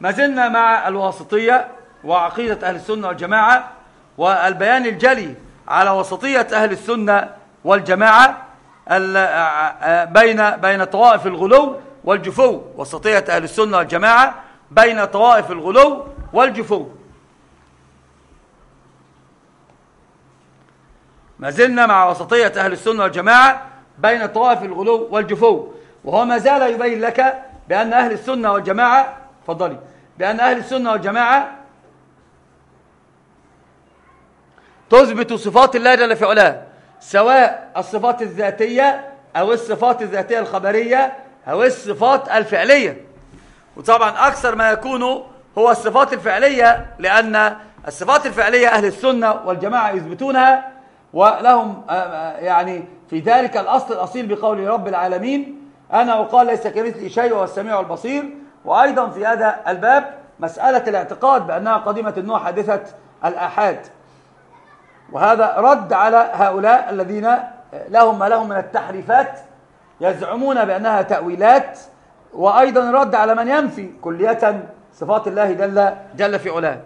ما زلنا مع الواسطية وعقيدة أهل السنة والجماعة والبيان الجلي على وسطية أهل السنة والجماعة بين بين طوائف الغلو والجفو. وسطية أهل السنة والجماعة بين طوائف الغلو والجفو. ما زلنا مع وسطية أهل السنة والجماعة بين طوائف الغلو والجفو. وهو ما زال يبين لك بأن أهل السنة والجماعة فضلي بأن أهل السنة والجماعة تثبت صفات الله جل في علاه سواء الصفات الذاتية أو الصفات الذاتية الخبرية أو الصفات الفعلية. وطبعا أكثر ما يكون هو الصفات الفعلية لأن الصفات الفعلية أهل السنة والجماعة يثبتونها ولهم آه، آه، يعني في ذلك الأصل الأصيل بقول رب العالمين. أنا وقال ليس كمثلي شيء وهو السميع البصير. وأيضا في هذا الباب مسألة الاعتقاد بأنها قديمة النوع حادثة الآحاد. وهذا رد على هؤلاء الذين لهم ما لهم من التحريفات يزعمون بأنها تأويلات وأيضا رد على من ينفي كلية صفات الله جل, جل في علاه.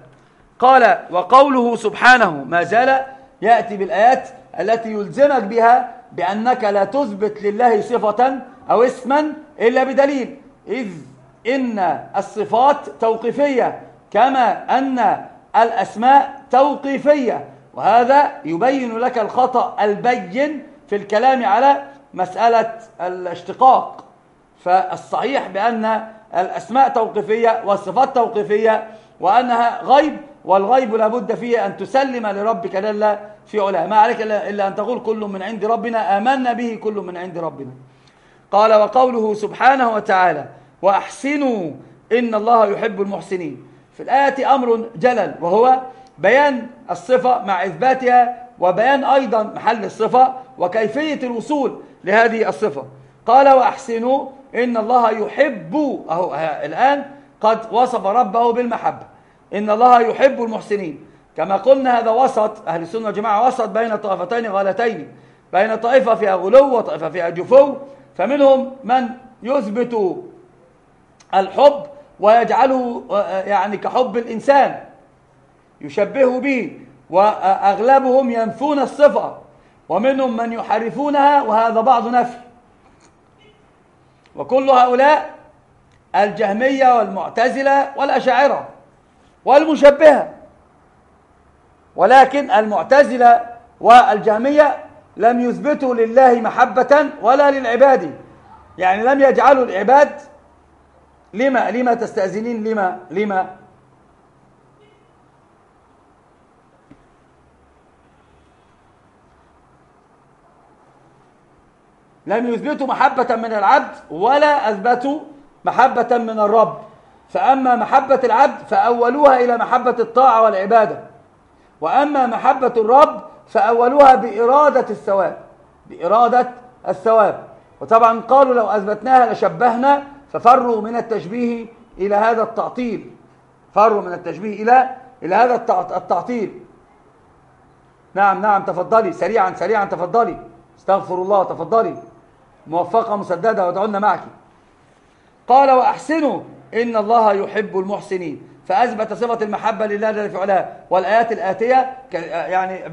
قال وقوله سبحانه ما زال يأتي بالآيات التي يلزمك بها بأنك لا تثبت لله صفة أو اسما إلا بدليل إذ إن الصفات توقيفية كما أن الأسماء توقيفية. وهذا يبين لك الخطأ البين في الكلام على مسألة الاشتقاق. فالصحيح بأن الأسماء توقيفية والصفات توقيفية وأنها غيب والغيب لابد فيه أن تسلم لربك جل في علاه. ما عليك إلا أن تقول كل من عند ربنا آمنا به كل من عند ربنا. قال وقوله سبحانه وتعالى وأحسنوا إن الله يحب المحسنين. في الآية أمر جلل وهو بيان الصفة مع إثباتها وبيان أيضا محل الصفة وكيفية الوصول لهذه الصفة. قال وأحسنوا إن الله يحب أهو الآن قد وصف ربه بالمحبة. إن الله يحب المحسنين. كما قلنا هذا وسط أهل السنة والجماعة وسط بين طائفتين غالتين بين طائفة فيها غلو وطائفة فيها جفو فمنهم من يثبت الحب ويجعله يعني كحب الإنسان. يشبه به وأغلبهم ينفون الصفة ومنهم من يحرفونها وهذا بعض نفي. وكل هؤلاء الجهمية والمعتزلة والأشاعرة والمشبهة. ولكن المعتزلة والجهمية لم يثبتوا لله محبة ولا للعباد. يعني لم يجعلوا العباد لما لما تستأذنين؟ لما لما؟ لم يثبتوا محبة من العبد ولا أثبتوا محبة من الرب. فأما محبة العبد فأولوها إلى محبة الطاعة والعبادة. وأما محبة الرب فأولوها بإرادة الثواب بإرادة الثواب. وطبعا قالوا لو أثبتناها لشبهنا ففروا من التشبيه إلى هذا التعطيل. فروا من التشبيه إلى إلى هذا التعطيل. نعم نعم تفضلي. سريعا سريعا تفضلي. استغفر الله تفضلي. موفقة مسددة ودعونا معك. قال وأحسنوا إن الله يحب المحسنين. فأثبت صفة المحبة لله جل في علاه. والآيات الآتية يعني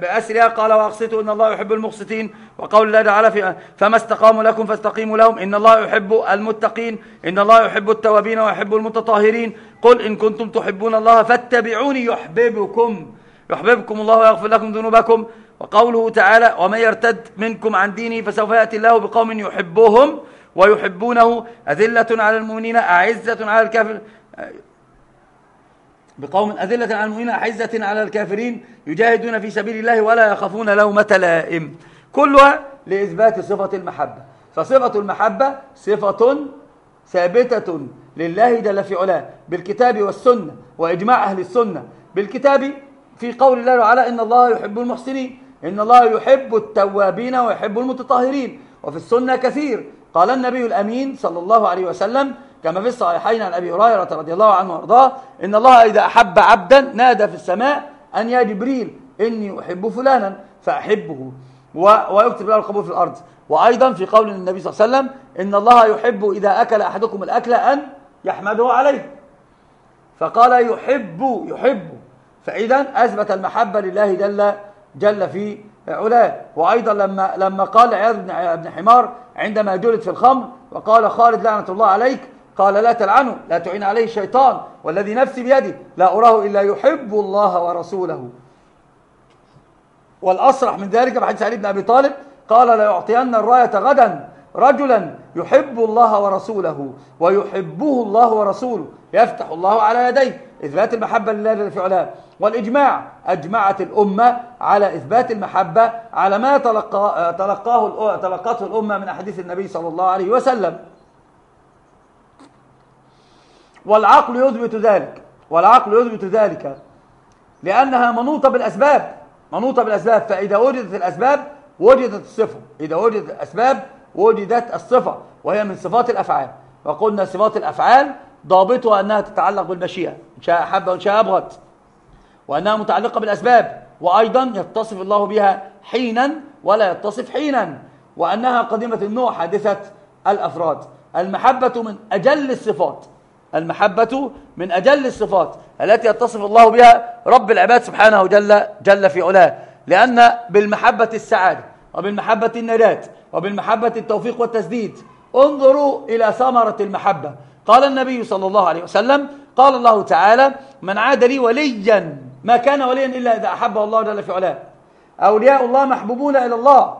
بأسرها قال وأقسطوا إن الله يحب المقسطين. وقول الله تعالى فما استقاموا لكم فاستقيموا لهم. إن الله يحب المتقين. إن الله يحب التوابين ويحب المتطهرين. قل إن كنتم تحبون الله فاتبعوني يحببكم. يحببكم الله ويغفر لكم ذنوبكم. وقوله تعالى ومن يرتد منكم عن دينه فسوف يأتي الله بقوم يحبهم ويحبونه. أذلة على المؤمنين أعزة على الكافر. بقوم أذلة على المؤمنين أعزة على الكافرين يجاهدون في سبيل الله ولا يخافون لومة لائم. كلها لإثبات صفة المحبة. فصفة المحبة صفة ثابتة لله جل في علاه بالكتاب والسنة وإجماع أهل السنة. بالكتاب في قول الله تعالى إن الله يحب المحسنين. إن الله يحب التوابين ويحب المتطهرين. وفي السنة كثير. قال النبي الأمين صلى الله عليه وسلم كما في الصحيحين عن أبي هريرة رضي الله عنه وأرضاه إن الله إذا أحب عبدا نادى في السماء أن يا جبريل إني أحب فلانا فأحبه. ويكتب له القبول في الأرض. وأيضا في قول النبي صلى الله عليه وسلم إن الله يحب إذا أكل أحدكم الأكل أن يحمده عليه. فقال يحب يحب. فإذا أثبت المحبة لله جل جل في علاه. وأيضا لما لما قال عياض بن حمار عندما جلد في الخمر وقال خالد لعنة الله عليك قال لا تلعنه لا تعين عليه الشيطان والذي نفسي بيده لا أراه إلا يحب الله ورسوله. والأصرح من ذلك بحديث علي بن أبي طالب قال لا يعطين الراية غدا رجلا يحب الله ورسوله ويحبه الله ورسوله يفتح الله على يديه. إثبات المحبة لله جل في علاه. والإجماع أجمعت الأمة على إثبات المحبة على ما تلقى تلقاه تلقته الأمة من أحاديث النبي صلى الله عليه وسلم. والعقل يثبت ذلك والعقل يثبت ذلك لأنها منوطة بالأسباب منوطة بالأسباب فإذا وجدت الأسباب وجدت الصفة إذا وجدت الأسباب وجدت الصفة وهي من صفات الأفعال وقلنا صفات الأفعال ضابطها أنها تتعلق بالمشيئة إن شاء أحب وإن شاء أبغض وأنها متعلقة بالأسباب وأيضا يتصف الله بها حينا ولا يتصف حينا وأنها قديمة النوع حادثة الأفراد. المحبة من أجل الصفات. المحبة من أجل الصفات التي يتصف الله بها رب العباد سبحانه جل, جل في علاه. لأن بالمحبة السعادة وبالمحبة النجاة وبالمحبة التوفيق والتسديد انظروا إلى ثمرة المحبة. قال النبي صلى الله عليه وسلم قال الله تعالى من عاد لي وليا ما كان وليا إلا إذا أحبه الله جل في علاه. أولياء الله محبوبون إلى الله.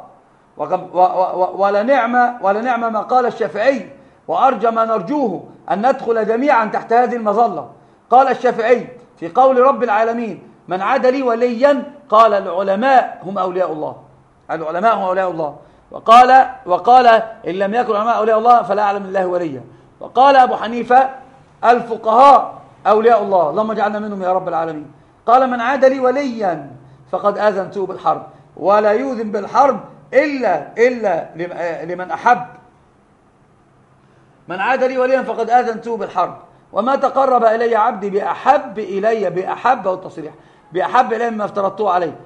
ولا نعمة ما قال الشافعي وأرجى ما نرجوه أن ندخل جميعا تحت هذه المظلة. قال الشافعي في قول رب العالمين من عاد لي وليا قال العلماء هم أولياء الله. العلماء هم أولياء الله. وقال وقال إن لم يكن العلماء أولياء الله فلا أعلم الله وليا. وقال أبو حنيفة الفقهاء أولياء الله. اللهم اجعلنا منهم يا رب العالمين. قال من عاد لي وليا فقد آذنته بالحرب. ولا يؤذن بالحرب إلا إلا لمن أحب من عاد لي وليا فقد آذنته بالحرب. وما تقرب إلي عبدي بأحب إلي بأحب والتصريح بأحب إلي مما افترضته عليه.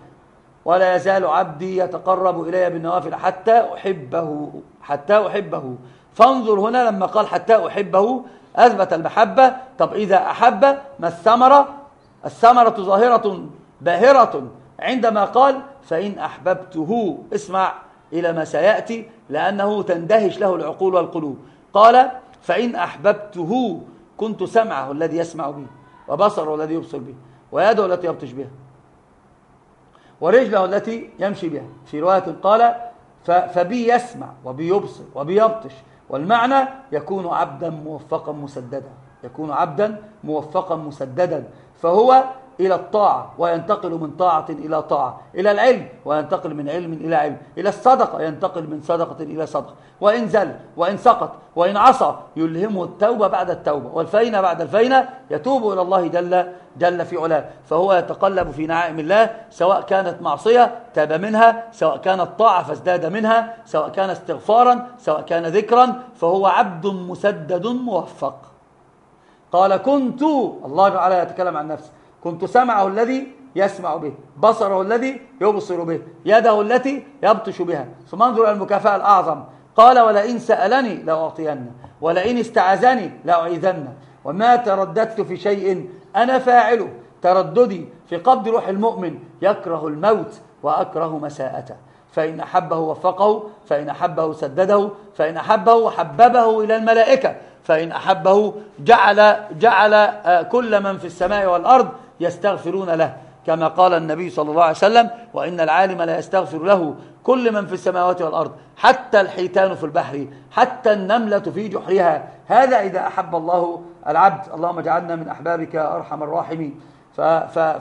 ولا يزال عبدي يتقرب إلي بالنوافل حتى أحبه حتى أحبه. فانظر هنا لما قال حتى أحبه أثبت المحبة. طب إذا أحب ما الثمرة؟ الثمرة ظاهرة باهرة. عندما قال فإن أحببته اسمع إلى ما سيأتي لأنه تندهش له العقول والقلوب. قال فإن أحببته كنت سمعه الذي يسمع به وبصره الذي يبصر به ويده التي يبطش بها ورجله التي يمشي بها. في رواية قال فبي يسمع وبي يبصر وبي يبطش والمعنى يكون عبدا موفقا مسددا يكون عبدا موفقا مسددا فهو إلى الطاعة وينتقل من طاعة إلى طاعة. إلى العلم وينتقل من علم إلى علم. إلى الصدقة ينتقل من صدقة إلى صدقة. وإن زل وإن سقط وإن عصى يلهمه التوبة بعد التوبة. والفينة بعد الفينة يتوب إلى الله جل, جل في علاه. فهو يتقلب في نعائم الله سواء كانت معصية تاب منها سواء كانت طاعة فازداد منها سواء كان استغفارا سواء كان ذكرا فهو عبد مسدد موفق. قال كنت الله تعالى يتكلم عن نفسه. كنت سمعه الذي يسمع به بصره الذي يبصر به يده التي يبطش بها. ثم انظر إلى المكافأة الأعظم. قال ولئن سألني لأعطينه ولئن استعذني لأعيذنه. وما ترددت في شيء أنا فاعله ترددي في قبض روح المؤمن يكره الموت وأكره مساءته. فإن أحبه وفقه فإن أحبه سدده فإن أحبه حببه إلى الملائكة. فإن أحبه جعل, جعل آه، كل من في السماء والأرض يستغفرون له كما قال النبي صلى الله عليه وسلم وإن العالم لا يستغفر له كل من في السماوات والأرض حتى الحيتان في البحر حتى النملة في جحرها. هذا إذا أحب الله العبد. اللهم اجعلنا من أحبابك أرحم الراحمين.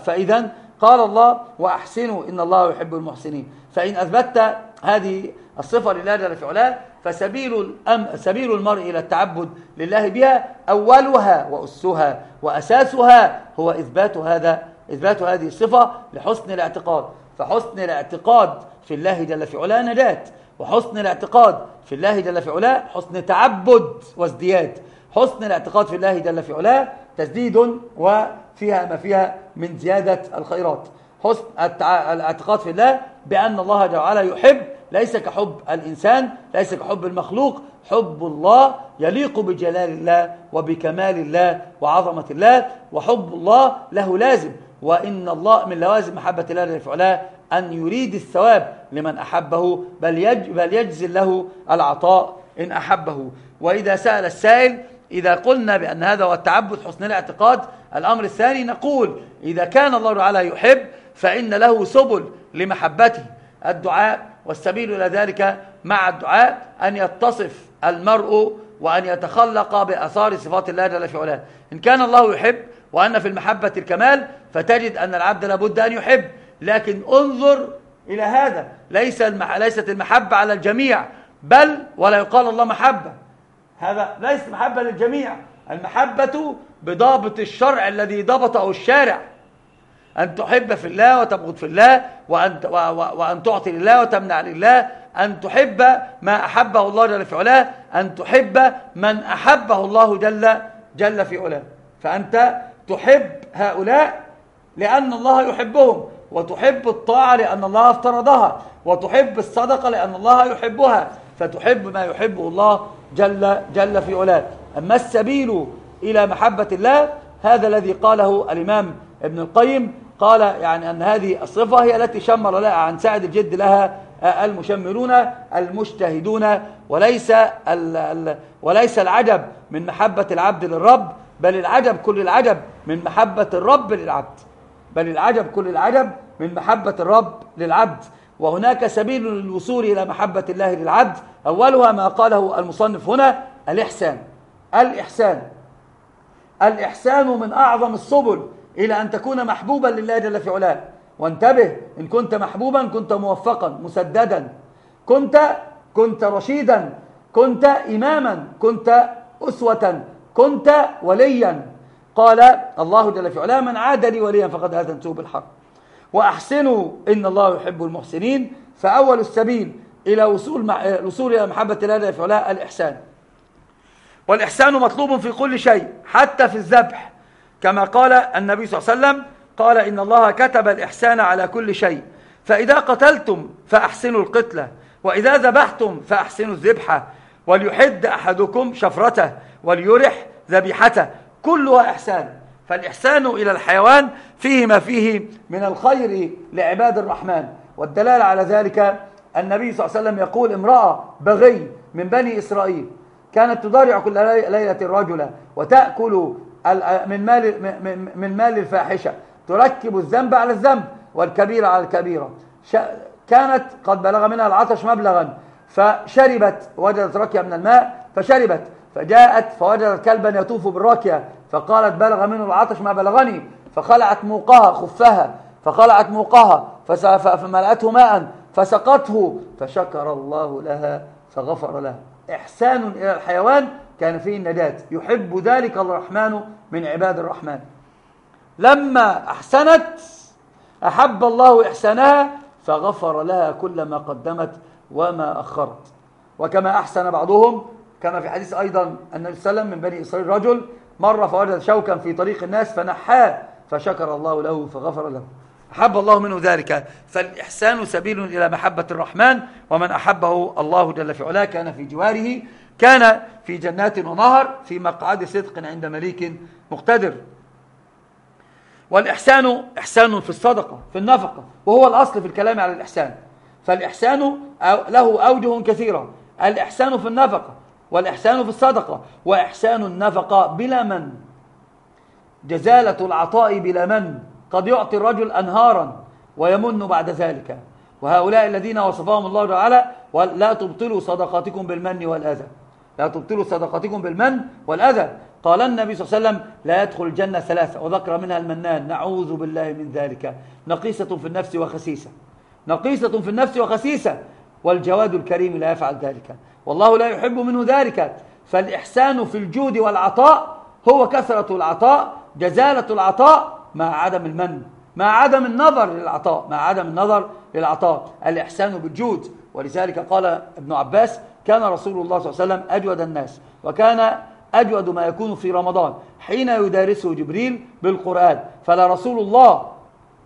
فإذا قال الله وأحسنوا إن الله يحب المحسنين. فإن أثبتت هذه الصفة لله جل في علاه فسبيل الأم سبيل المرء إلى التعبد لله بها أولها وأسها وأساسها هو إثبات هذا إثبات هذه الصفة لحسن الاعتقاد. فحسن الاعتقاد في الله جل في علاه نجاة. وحسن الاعتقاد في الله جل في علاه حسن تعبد وازدياد. حسن الاعتقاد في الله جل في علاه تسديد وفيها ما فيها من زيادة الخيرات. حسن الاعتقاد في الله بأن الله جل وعلا يحب ليس كحب الإنسان ليس كحب المخلوق. حب الله يليق بجلال الله وبكمال الله وعظمة الله وحب الله له لازم. وإن الله من لوازم محبة الله جل وعلا أن يريد الثواب لمن أحبه بل, يج بل يجزل له العطاء إن أحبه. وإذا سأل السائل إذا قلنا بأن هذا هو التعبد حسن الاعتقاد الأمر الثاني نقول إذا كان الله تعالى يحب فإن له سبل لمحبته. الدعاء والسبيل إلى ذلك مع الدعاء أن يتصف المرء وأن يتخلق بأثار صفات الله جل في علاه. إن كان الله يحب وأن في المحبة الكمال فتجد أن العبد لابد أن يحب. لكن انظر إلى هذا. ليس المح... ليست المحبة على الجميع بل ولا يقال الله محبة. هذا ليس محبة للجميع. المحبة بضابط الشرع الذي ضبطه الشارع. أن تحب في الله وتبغض في الله وأن, وأن تعطي لله وتمنع لله. أن تحب ما أحبه الله جل في علاه أن تحب من أحبه الله جل, جل في علاه. فأنت تحب هؤلاء لأن الله يحبهم وتحب الطاعة لأن الله افترضها وتحب الصدقة لأن الله يحبها فتحب ما يحبه الله جل, جل في علاه. أما السبيل إلى محبة الله هذا الذي قاله الإمام ابن القيم قال يعني أن هذه الصفة هي التي شمر لها عن سعد الجد لها المشمرون المجتهدون وليس وليس العجب من محبة العبد للرب بل العجب كل العجب من محبة الرب للعبد. بل العجب كل العجب من محبة الرب للعبد. وهناك سبيل للوصول إلى محبة الله للعبد. أولها ما قاله المصنف هنا الإحسان. الإحسان. الإحسان من أعظم السبل إلى أن تكون محبوبا لله جل في علاه. وانتبه إن كنت محبوبا كنت موفقا مسددا. كنت كنت رشيدا. كنت إماما. كنت أسوة. كنت وليا. قال الله جل في علاه من عاد لي وليا فقد آذنته بالحق. وأحسنوا إن الله يحب المحسنين. فأول السبيل إلى وصول الوصول إلى محبة الله جل في علاه الإحسان. والإحسان مطلوب في كل شيء حتى في الذبح. كما قال النبي صلى الله عليه وسلم قال إن الله كتب الإحسان على كل شيء فإذا قتلتم فأحسنوا القتلة وإذا ذبحتم فأحسنوا الذبحة وليحد أحدكم شفرته وليرح ذبيحته كلها إحسان. فالإحسان إلى الحيوان فيه ما فيه من الخير لعباد الرحمن. والدلالة على ذلك النبي صلى الله عليه وسلم يقول امرأة بغي من بني إسرائيل كانت تضارع كل ليلة الرجل وتأكل من مال من مال الفاحشة. تركب الذنب على الذنب والكبيرة على الكبيرة كانت قد بلغ منها العطش مبلغا. فشربت وجدت ركية من الماء فشربت. فجاءت فوجدت كلبا يطوف بالراكية. فقالت بلغ منه العطش ما بلغني. فخلعت موقها خفها. فخلعت موقها فملأته ماء فسقته فشكر الله لها فغفر لها إحسان إلى الحيوان كان فيه النجاة يحب ذلك الرحمن من عباد الرحمن. لما أحسنت أحب الله إحسانها فغفر لها كل ما قدمت وما أخرت. وكما أحسن بعضهم كما في حديث أيضا النبي صلى الله عليه وسلم من بني إسرائيل رجل مر فوجد شوكا في طريق الناس فنحاه فشكر الله له فغفر له. أحب الله منه ذلك. فالإحسان سبيل إلى محبة الرحمن ومن أحبه الله جل في علاه كان في جواره. كان في جنات ونهر في مقعد صدق عند مليك مقتدر. والإحسان إحسان في الصدقة في النفقة وهو الأصل في الكلام على الإحسان. فالإحسان له أوجه كثيرة. الإحسان في النفقة والإحسان في الصدقة. وإحسان النفقة بلا من؟ جزالة العطاء بلا من؟ قد يعطي الرجل أنهارا ويمن بعد ذلك. وهؤلاء الذين وصفهم الله تعالى لا تبطلوا صدقاتكم بالمن والأذى. لا تبطلوا صدقاتكم بالمن والأذى. قال النبي صلى الله عليه وسلم لا يدخل الجنة ثلاثة وذكر منها المنان. نعوذ بالله من ذلك. نقيسة في النفس وخسيسة. نقيسة في النفس وخسيسة. والجواد الكريم لا يفعل ذلك. والله لا يحب منه ذلك. فالإحسان في الجود والعطاء هو كثرة العطاء جزالة العطاء مع عدم المن مع عدم النظر للعطاء مع عدم النظر للعطاء. الإحسان بالجود. ولذلك قال ابن عباس كان رسول الله صلى الله عليه وسلم أجود الناس وكان أجود ما يكون في رمضان حين يدارسه جبريل بالقرآن. فلا رسول الله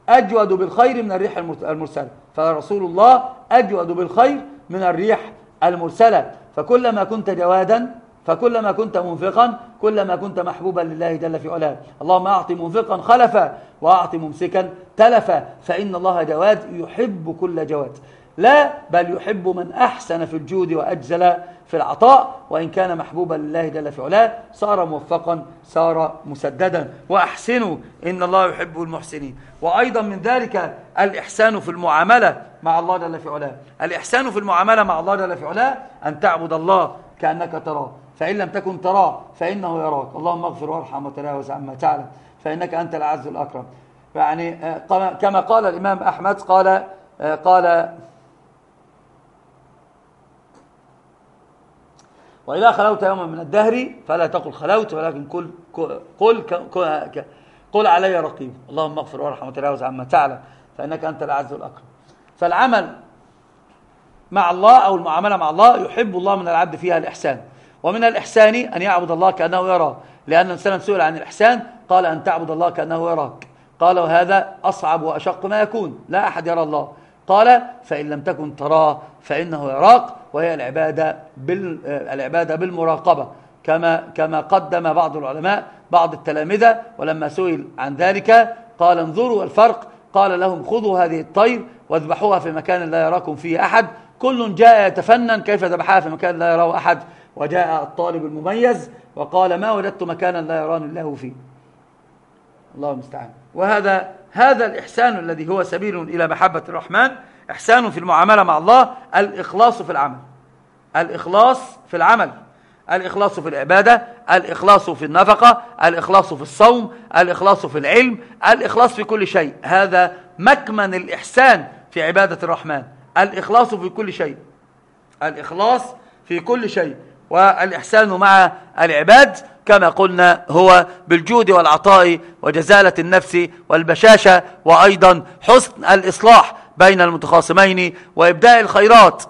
أجود بالخير من الريح المرسلة. فلا رسول الله أجود بالخير من الريح المرسلة. فكلما كنت جوادا فكلما كنت منفقا كلما كنت محبوبا لله جل في علاه. اللهم أعط منفقا خلفا وأعط ممسكا تلفا. فإن الله جواد يحب كل جواد. لا بل يحب من أحسن في الجود وأجزل في العطاء وإن كان محبوبا لله جل في علاه صار موفقا صار مسددا. وأحسنوا إن الله يحب المحسنين. وأيضا من ذلك الإحسان في المعاملة مع الله جل في علاه. الإحسان في المعاملة مع الله جل في علاه أن تعبد الله كأنك تراه. فإن لم تكن تراه فإنه يراك. اللهم اغفر وارحم وتلاوز عما تعلم. فإنك أنت الأعز الأكرم. يعني آه، كما قال الإمام أحمد قال آه، قال وإذا خلوت يوما من الدهر فلا تقل خلوت ولكن قل قل قل, قل علي رقيب. اللهم اغفر وارحم وتجاوز عما تعلم فإنك أنت الأعز الأكرم. فالعمل مع الله أو المعاملة مع الله يحب الله من العبد فيها الإحسان. ومن الإحسان أن يعبد الله كأنه يراه لأن الإنسان سئل عن الإحسان قال أن تعبد الله كأنه يراك. قال وهذا أصعب وأشق ما يكون. لا أحد يرى الله. قال فإن لم تكن تراه فإنه يراك. وهي العبادة بال العبادة بالمراقبة. كما كما قدم بعض العلماء بعض التلامذة ولما سئل عن ذلك قال انظروا الفرق. قال لهم خذوا هذه الطير واذبحوها في مكان لا يراكم فيه أحد. كل جاء يتفنن كيف ذبحها في مكان لا يراه أحد. وجاء الطالب المميز وقال ما وجدت مكانا لا يراني الله فيه. الله المستعان. وهذا هذا الإحسان الذي هو سبيل إلى محبة الرحمن. إحسان في المعاملة مع الله الإخلاص في العمل. الإخلاص في العمل. الإخلاص في العبادة الإخلاص في النفقة الإخلاص في الصوم الإخلاص في العلم الإخلاص في كل شيء. هذا مكمن الإحسان في عبادة الرحمن. الإخلاص في كل شيء. الإخلاص في كل شيء. والإحسان مع العباد كما قلنا هو بالجود والعطاء وجزالة النفس والبشاشة وأيضا حسن الإصلاح. بين المتخاصمين وإبداء الخيرات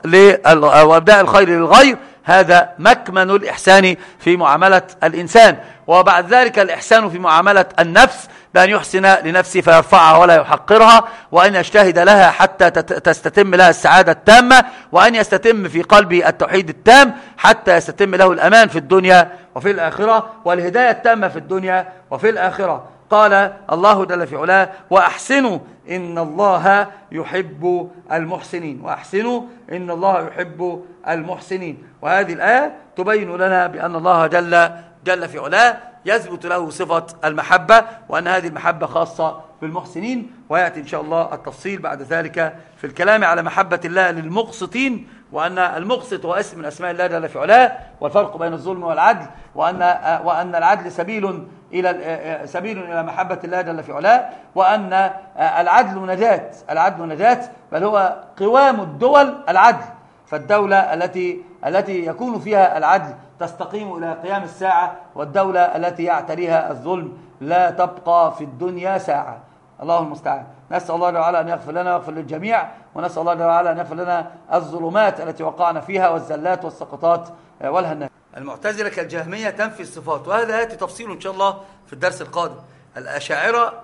وإبداء الخير للغير هذا مكمن الإحسان في معاملة الإنسان. وبعد ذلك الإحسان في معاملة النفس بأن يحسن لنفسه فيرفعها ولا يحقرها وأن يجتهد لها حتى تستتم لها السعادة التامة وأن يستتم في قلبه التوحيد التام حتى يستتم له الأمان في الدنيا وفي الآخرة والهداية التامة في الدنيا وفي الآخرة. قال الله جل في علاه وأحسنوا إن الله يحب المحسنين. وأحسنوا إن الله يحب المحسنين. وهذه الآية تبين لنا بأن الله جل جل في علاه يثبت له صفة المحبة وأن هذه المحبة خاصة بالمحسنين. ويأتي إن شاء الله التفصيل بعد ذلك في الكلام على محبة الله للمقسطين وأن المقسط هو اسم من أسماء الله جل في علاه والفرق بين الظلم والعدل وأن, وأن العدل سبيل إلى سبيل إلى محبة الله جل في علاه وأن العدل نجاة. العدل نجاة بل هو قوام الدول العدل. فالدولة التي التي يكون فيها العدل تستقيم إلى قيام الساعة والدولة التي يعتريها الظلم لا تبقى في الدنيا ساعة. الله المستعان. نسأل الله تعالى أن يغفر لنا ويغفر للجميع ونسأل الله تعالى أن يغفر لنا الظلمات التي وقعنا فيها والزلات والسقطات والهنات. المعتزلة كالجهمية تنفي الصفات وهذا يأتي تفصيله إن شاء الله في الدرس القادم. الأشاعرة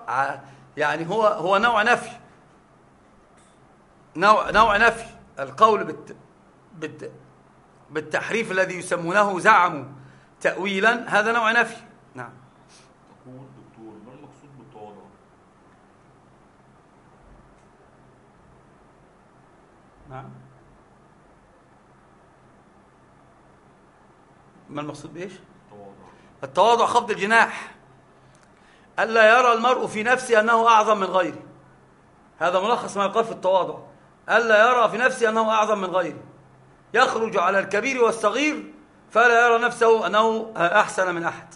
يعني هو هو نوع نفي. نوع نوع نفي. القول بالت بالت بالتحريف الذي يسمونه زعموا تأويلا هذا نوع نفي. نعم. دكتور ما المقصود بالتواضع نعم. ما المقصود بإيش؟ التواضع خفض الجناح. ألا يرى المرء في نفسه أنه أعظم من غيره. هذا ملخص ما يقال في التواضع. ألا يرى في نفسه أنه أعظم من غيره. يخرج على الكبير والصغير فلا يرى نفسه أنه أحسن من أحد.